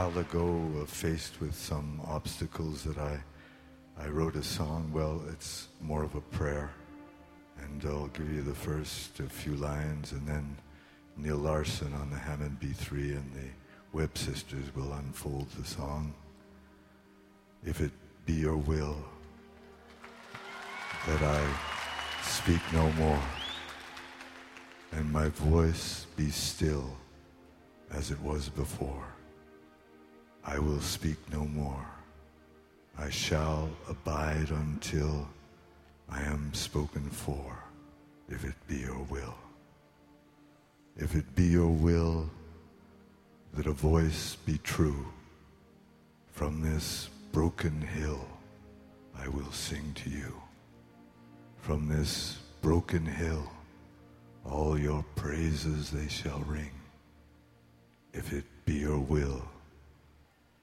While ago uh, faced with some obstacles that I, I wrote a song. Well, it's more of a prayer. And I'll give you the first few lines, and then Neil Larsen on the Hammond B3 and the Webb Sisters will unfold the song. If it be your will that I speak no more, and my voice be still as it was before. I will speak no more. I shall abide until I am spoken for, if it be your will. If it be your will that a voice be true, from this broken hill I will sing to you. From this broken hill all your praises they shall ring if it be your will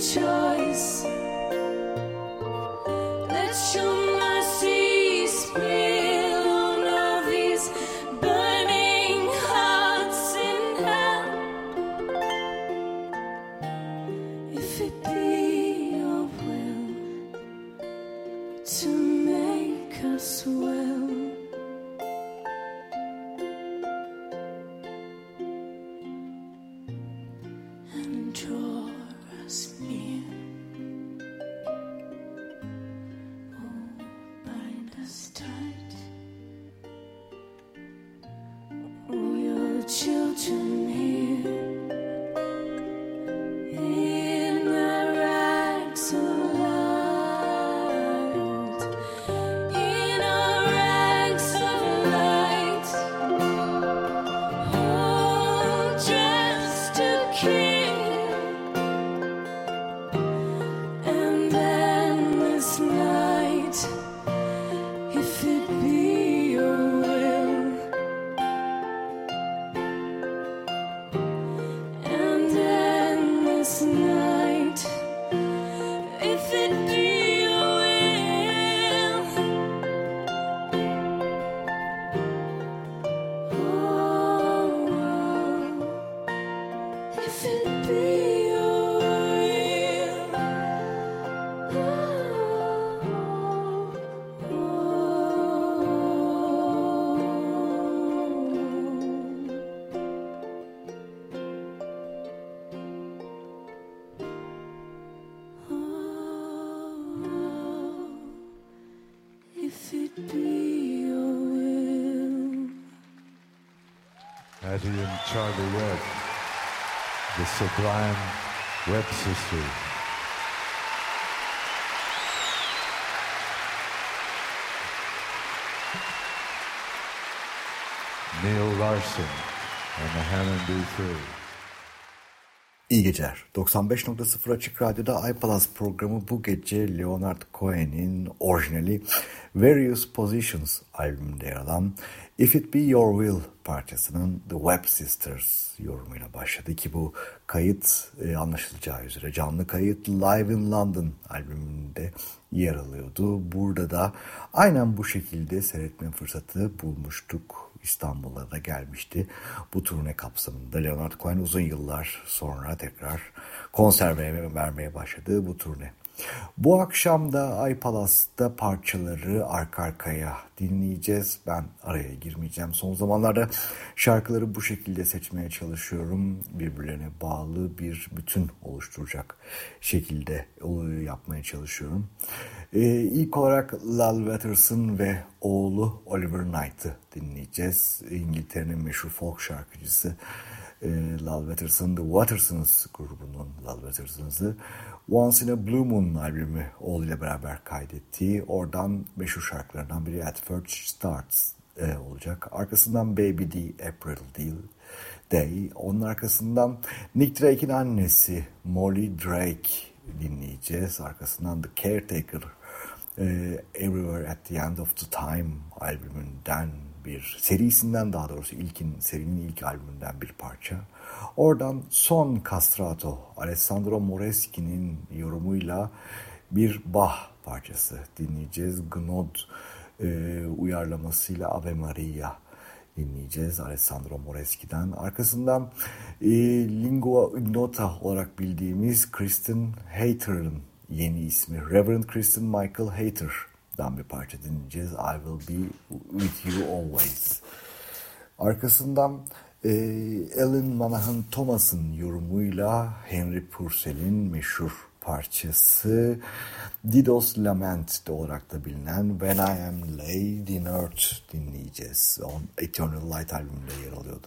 choice. Let's show Addie and Charlie Webb, the sublime Webb sisters. Neil Larson and the Hammond B3. İyi geceler. 95.0 Açık Radyo'da iPalaz programı bu gece Leonard Cohen'in orijinali Various Positions albümünde yer alan If It Be Your Will parçasının The Web Sisters yorumuyla başladı ki bu kayıt e, anlaşılacağı üzere canlı kayıt Live in London albümünde yer alıyordu. Burada da aynen bu şekilde seyretme fırsatı bulmuştuk. İstanbul'a da gelmişti. Bu turne kapsamında Leonard Cohen uzun yıllar sonra tekrar konser vermeye başladı bu turne. Bu akşam da Ay Palas'ta parçaları arka arkaya dinleyeceğiz. Ben araya girmeyeceğim. Son zamanlarda şarkıları bu şekilde seçmeye çalışıyorum. Birbirlerine bağlı bir bütün oluşturacak şekilde yapmaya çalışıyorum. Ee, ilk olarak Lal Watterson ve oğlu Oliver Knight'ı dinleyeceğiz. İngiltere'nin meşhur folk şarkıcısı e, Lal Watterson, The Wattersons grubunun Lal Wattersons'ı Once in a Blue Moon albümü oğluyla beraber kaydettiği oradan meşhur şarkılarından biri At First Starts e, olacak. Arkasından Baby D, April Deal Day. Onun arkasından Nick Drake'in annesi Molly Drake dinleyeceğiz. Arkasından The Caretaker e, Everywhere at the End of the Time albümünden bir serisinden daha doğrusu ilkin serinin ilk albümünden bir parça. Oradan son Castrato Alessandro Moreschi'nin yorumuyla bir Bach parçası dinleyeceğiz. Gnod e, uyarlamasıyla Ave Maria dinleyeceğiz Alessandro Moreschi'den. Arkasından e, Lingua Ignota olarak bildiğimiz Kristen Hayter'ın yeni ismi Reverend Kristen Michael Hayter'dan bir parça dinleyeceğiz. I will be with you always. Arkasından e, Alan Manahan Thomas'ın yorumuyla Henry Purcell'in meşhur parçası Didos Lament olarak da bilinen When I Am Laid in Earth dinleyeceğiz. On Eternal Light albümünde yer alıyordu.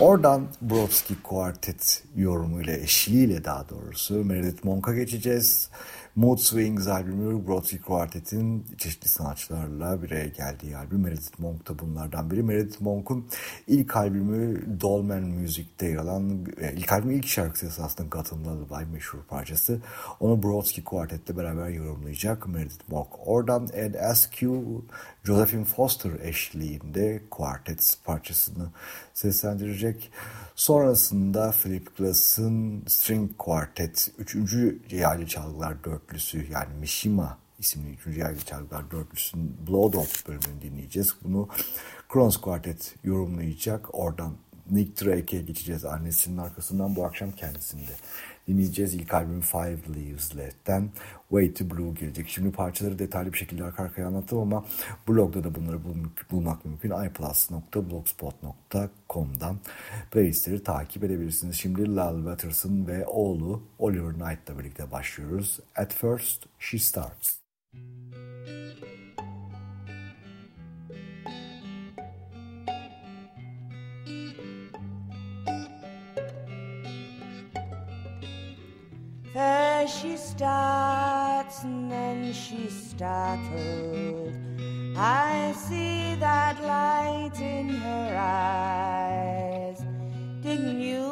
Oradan Brodsky Quartet yorumuyla, eşliğiyle daha doğrusu Meredith Monk'a geçeceğiz. Mood Swings albümü Brodsky Quartet'in çeşitli sanatçılarla bir araya geldiği albüm. Meredith Monk da bunlardan biri. Meredith Monk'un ilk albümü Dolmen Music'te yer alan, e, ilk albümü ilk şarkısı esasında Gotham Lullaby meşhur parçası. Onu Brodsky Quartet'le beraber yorumlayacak Meredith Monk. Oradan Ed Askew, Josephine Foster eşliğinde Quartet parçasını seslendirecek. Sonrasında Philip Glass'ın String Quartet 3. yaylı çalgılar dörtlüsü yani Mishima isimli 3. yaylı çalgılar dörtlüsünün Blood Off bölümünü dinleyeceğiz. Bunu Kronos Quartet yorumlayacak. Oradan Nick Drake'e geçeceğiz annesinin arkasından bu akşam kendisinde dinleyeceğiz. İlk albüm Five Leaves Let'ten Way to Blue gelecek. Şimdi parçaları detaylı bir şekilde arka arkaya anlattım ama blogda da bunları bul bulmak mümkün. iplus.blogspot.com'dan playlistleri takip edebilirsiniz. Şimdi Lal Watterson ve oğlu Oliver Knight'la birlikte başlıyoruz. At First She Starts. She starts and then she's startled. I see that light in her eyes. Didn't you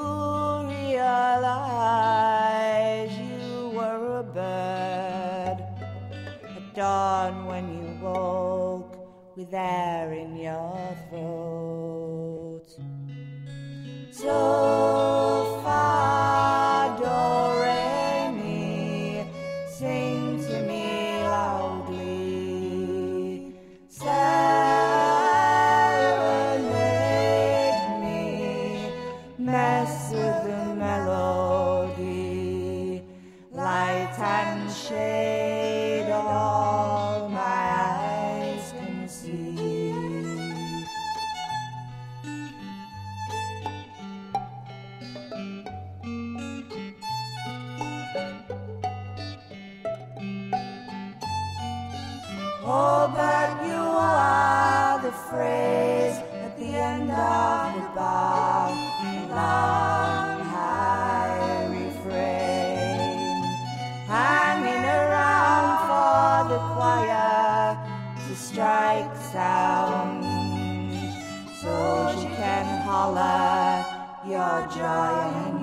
realize you were a bird at dawn when you woke with air in your throat? So Look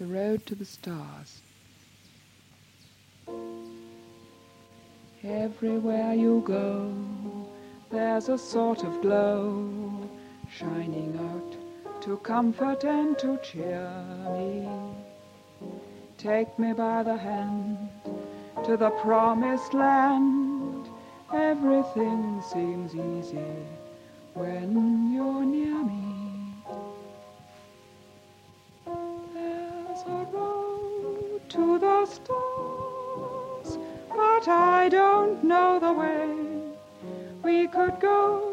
The Road to the Stars. Everywhere you go, there's a sort of glow shining out to comfort and to cheer me. Take me by the hand to the promised land. Everything seems easy when you're near. go.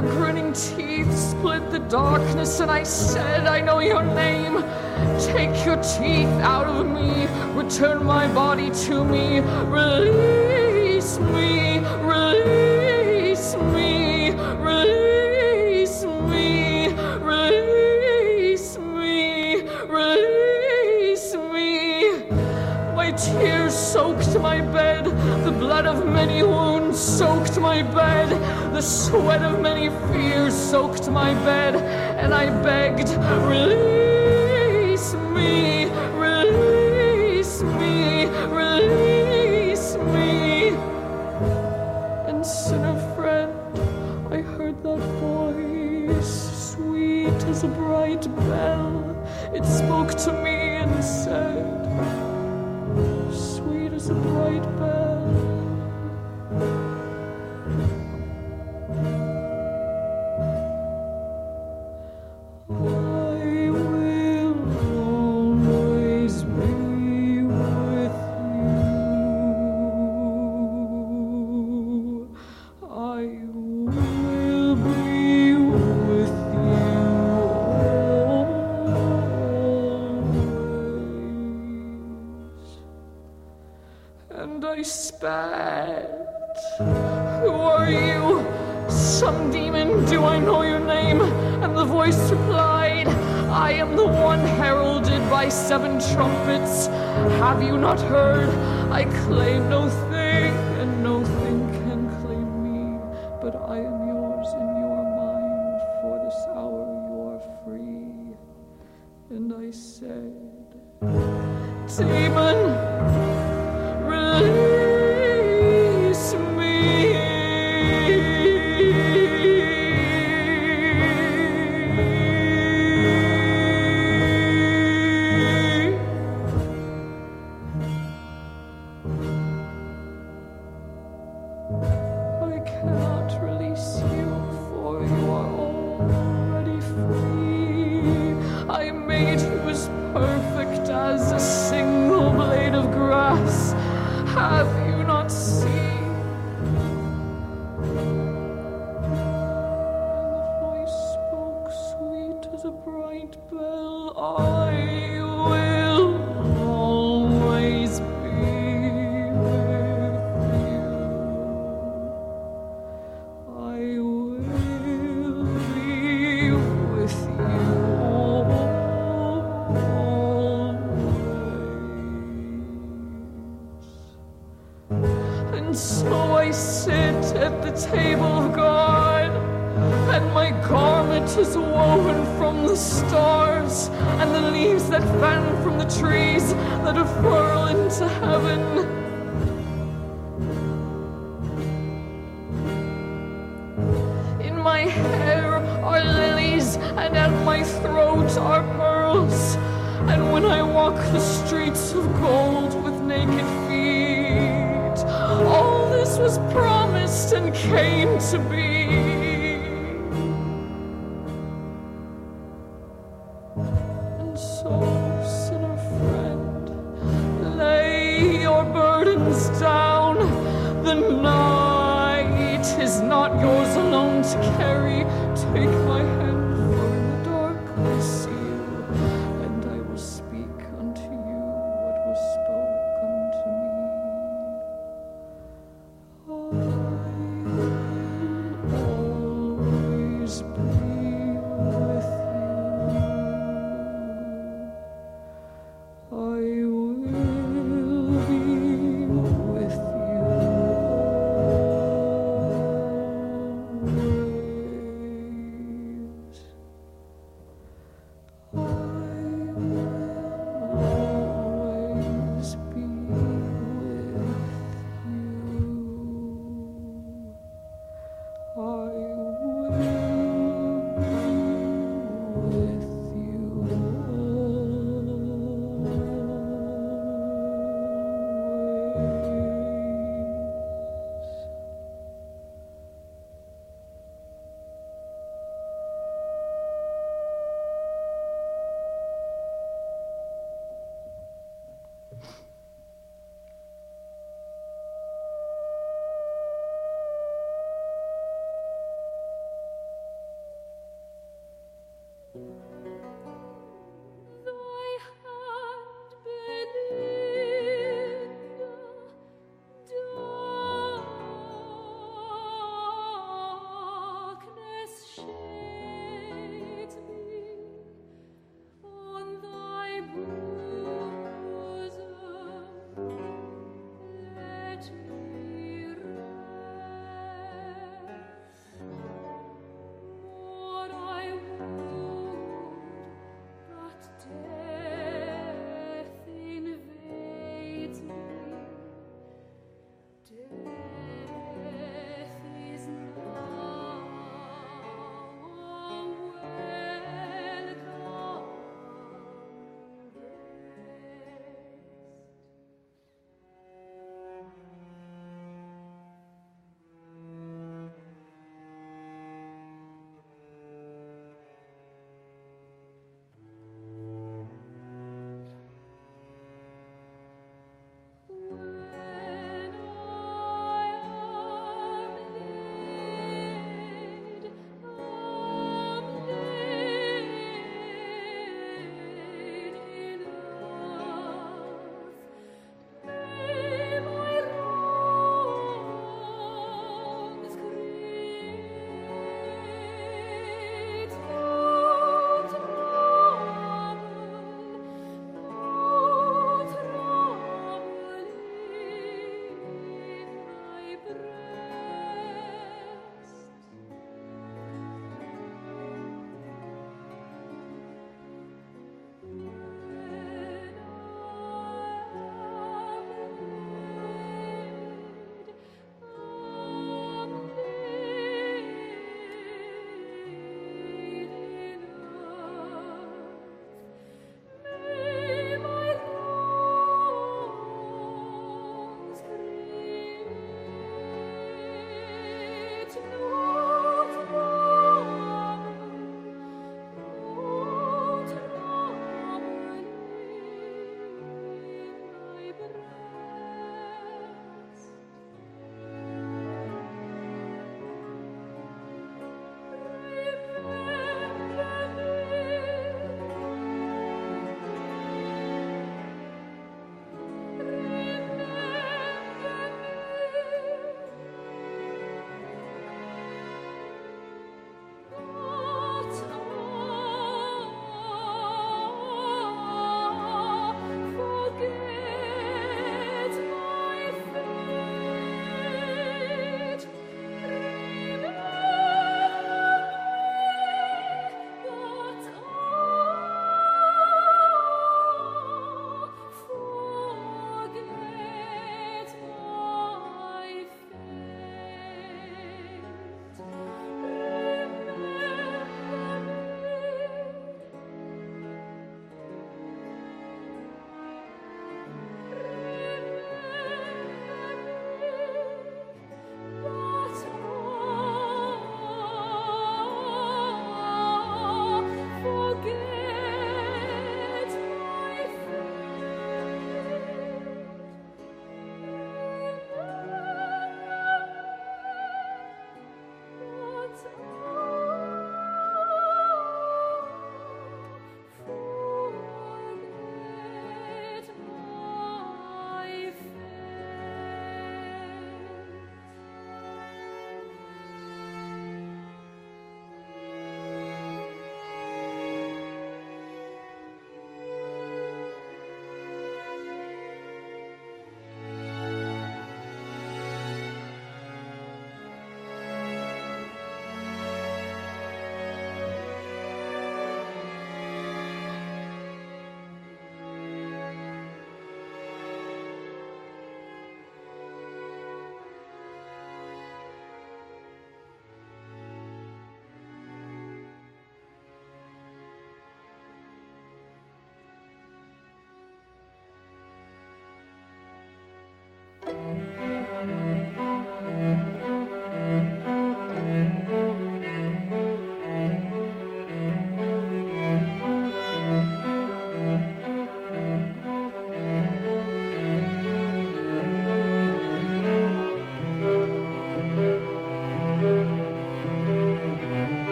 their grinning teeth split the darkness, and I said, I know your name. Take your teeth out of me, return my body to me, release me, release me, release me, release me, release me. My tears soaked my bed, the blood of many wounds soaked my bed. The sweat of many fears soaked my bed, and I begged, release me. came to be.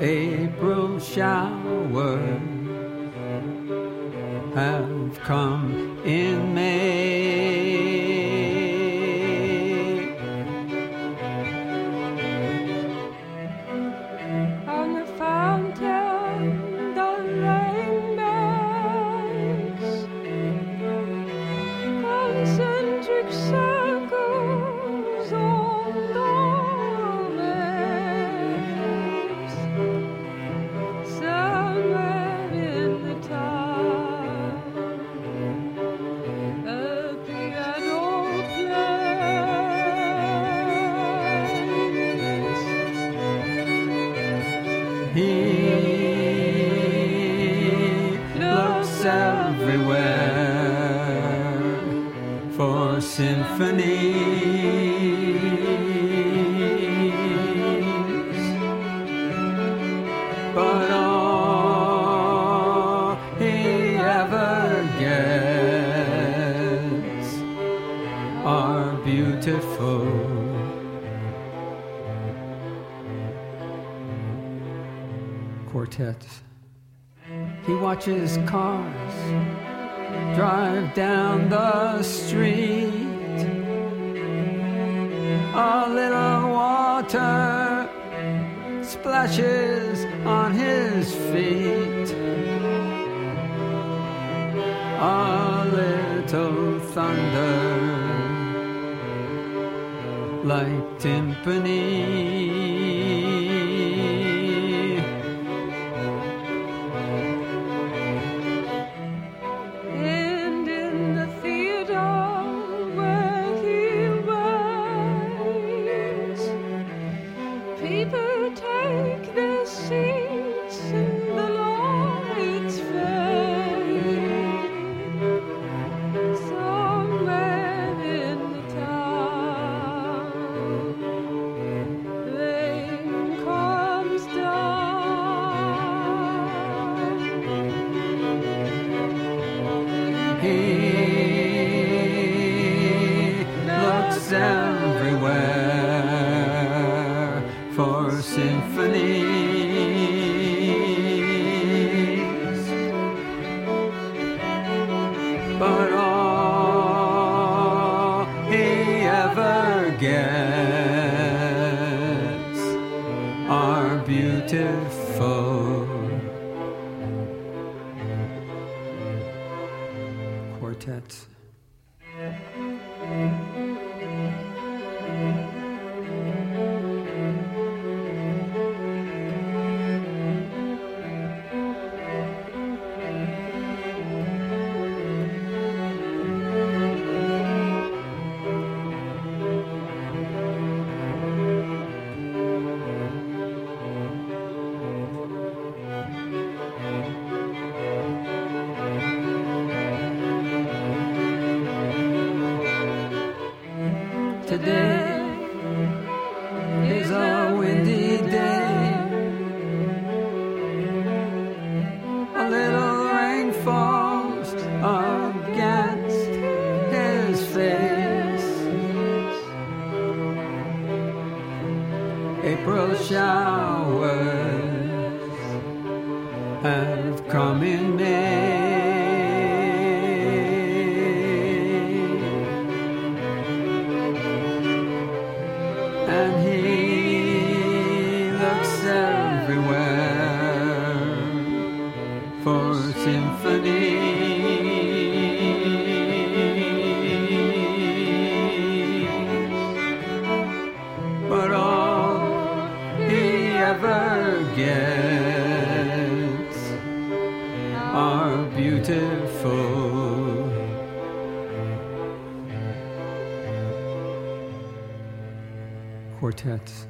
April showers have come in May. quartets. He watches cars drive down the street. A little water splashes on his feet. A little thunder like timpani. shall cat.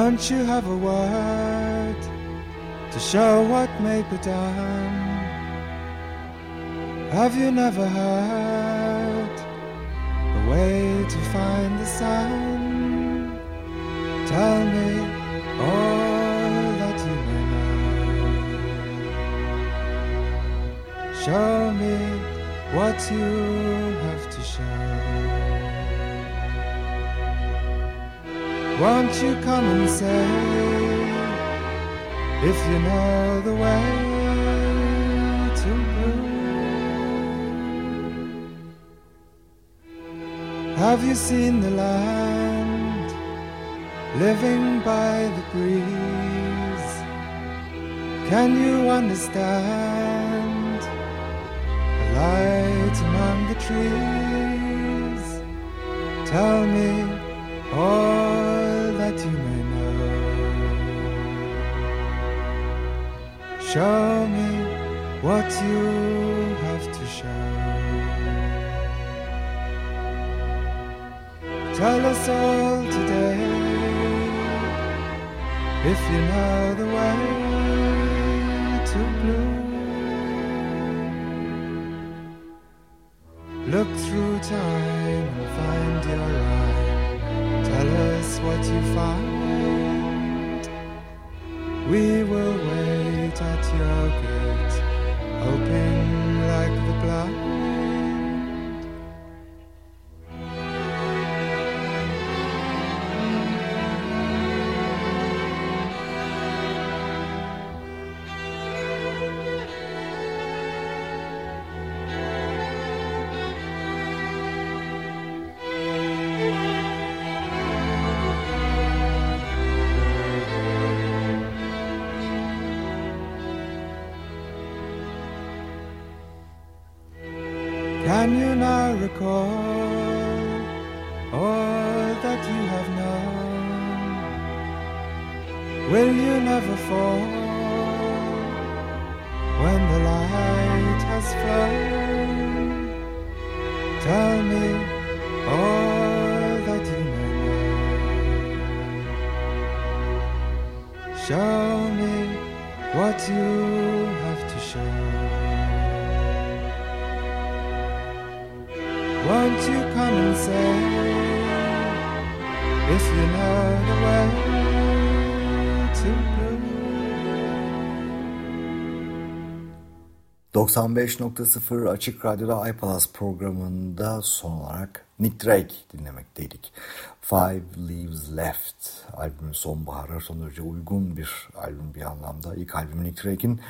Don't you have a word to show what may be done? Have you never heard a way to find the sun? Tell me all that you may know. Show me what you you come and say if you know the way to blue? Have you seen the land living by the breeze? Can you understand the light among the trees? Tell me all Show me what you have to show. Tell us all today if you know the way to blue. Look through time and find your eye. Tell us what you find. We will wait at your gate, hoping like the blind. İf you know the way to blue? 95.0 Açık Radyo'da iPalaz programında son olarak Nick Drake dinlemekteydik. Five Leaves Left albümün sonbahara son derece uygun bir albüm bir anlamda. İlk albüm Nick Drake'in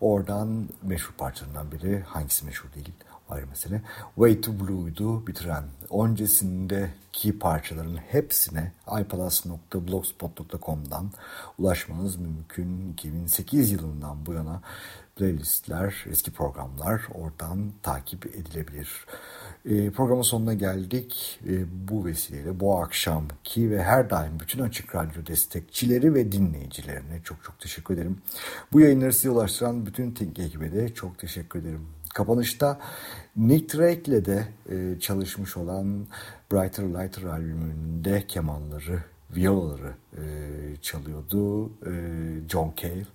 oradan meşhur parçalarından biri hangisi meşhur değil ayrı mesele. Way to Blue'yu bitiren öncesindeki parçaların hepsine ipalas.blogspot.com'dan ulaşmanız mümkün. 2008 yılından bu yana playlistler, eski programlar oradan takip edilebilir. E, programın sonuna geldik. E, bu vesileyle bu akşamki ve her daim bütün Açık Radyo destekçileri ve dinleyicilerine çok çok teşekkür ederim. Bu yayınları size ulaştıran bütün Think ekibe de çok teşekkür ederim. Kapanışta Nick Drake'le de e, çalışmış olan Brighter Lighter albümünde kemanları, viyolaları e, çalıyordu e, John Cale.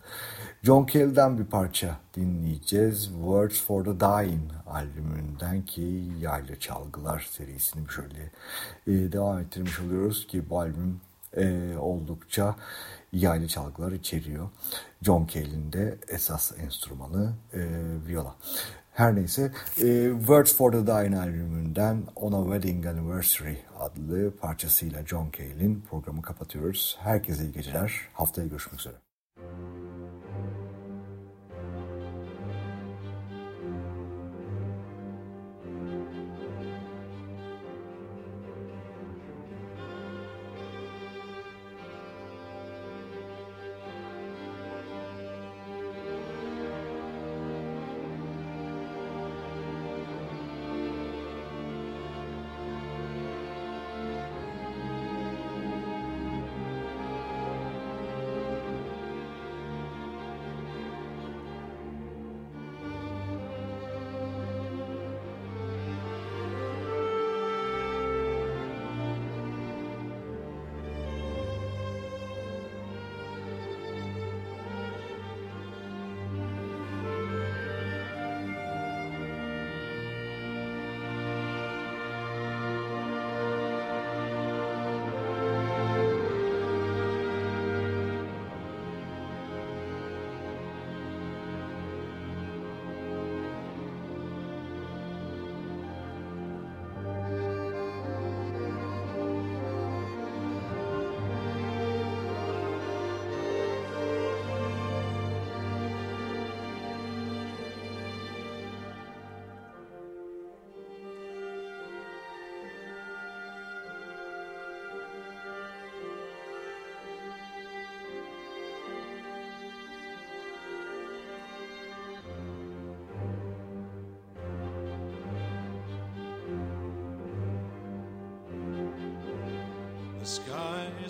John Cale'den bir parça dinleyeceğiz. Words for the Dying albümünden ki Yaylı Çalgılar serisini şöyle e, devam ettirmiş oluyoruz ki bu albüm e, oldukça yaylı çalgılar içeriyor. John Cale'in de esas enstrümanı e, viola. Her neyse e, Words for the Dying albümünden On a Wedding Anniversary adlı parçasıyla John Cale'in programı kapatıyoruz. Herkese iyi geceler. Haftaya görüşmek üzere.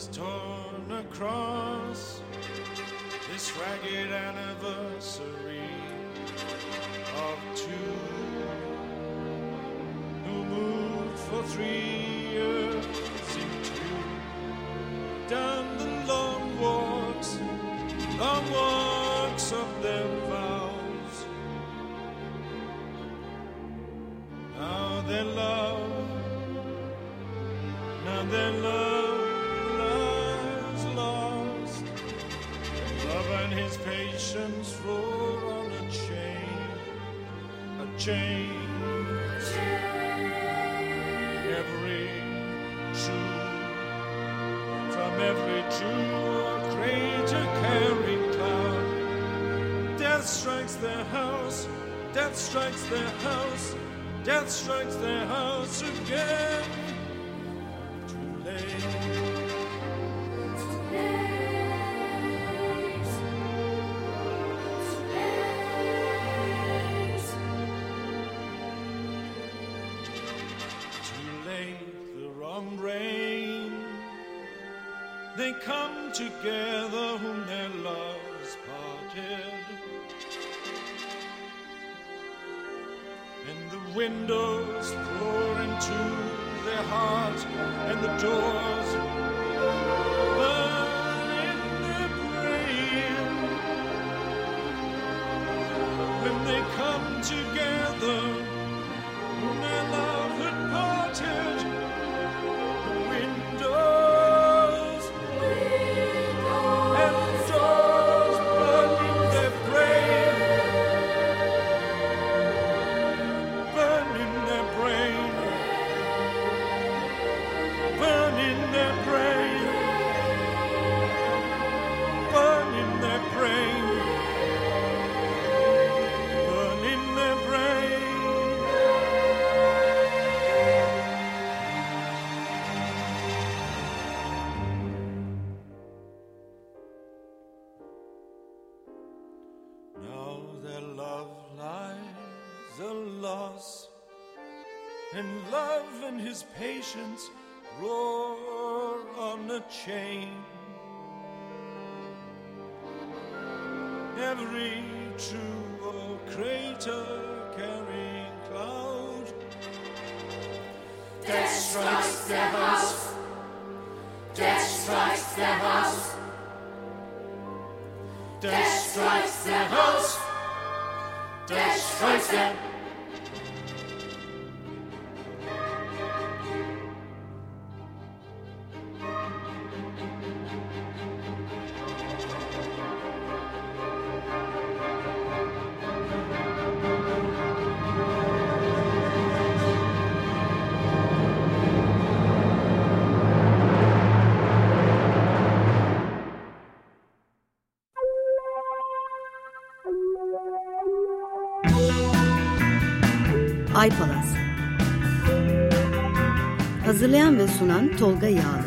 Is torn across this ragged anniversary of two who moved for three years into down the long walks, long walks of their chain. Every from every true cloud. Death strikes their house, death strikes their house, death strikes their house again. Together whom their loves parted. And the windows pour into their hearts, and the doors burn in their brain. When they come together, and his patience roar on a chain. Every true or crater carrying cloud. Death strikes their house. Death strikes their house. Death strikes their house. Death strikes them. Sunan Tolga Yağlı.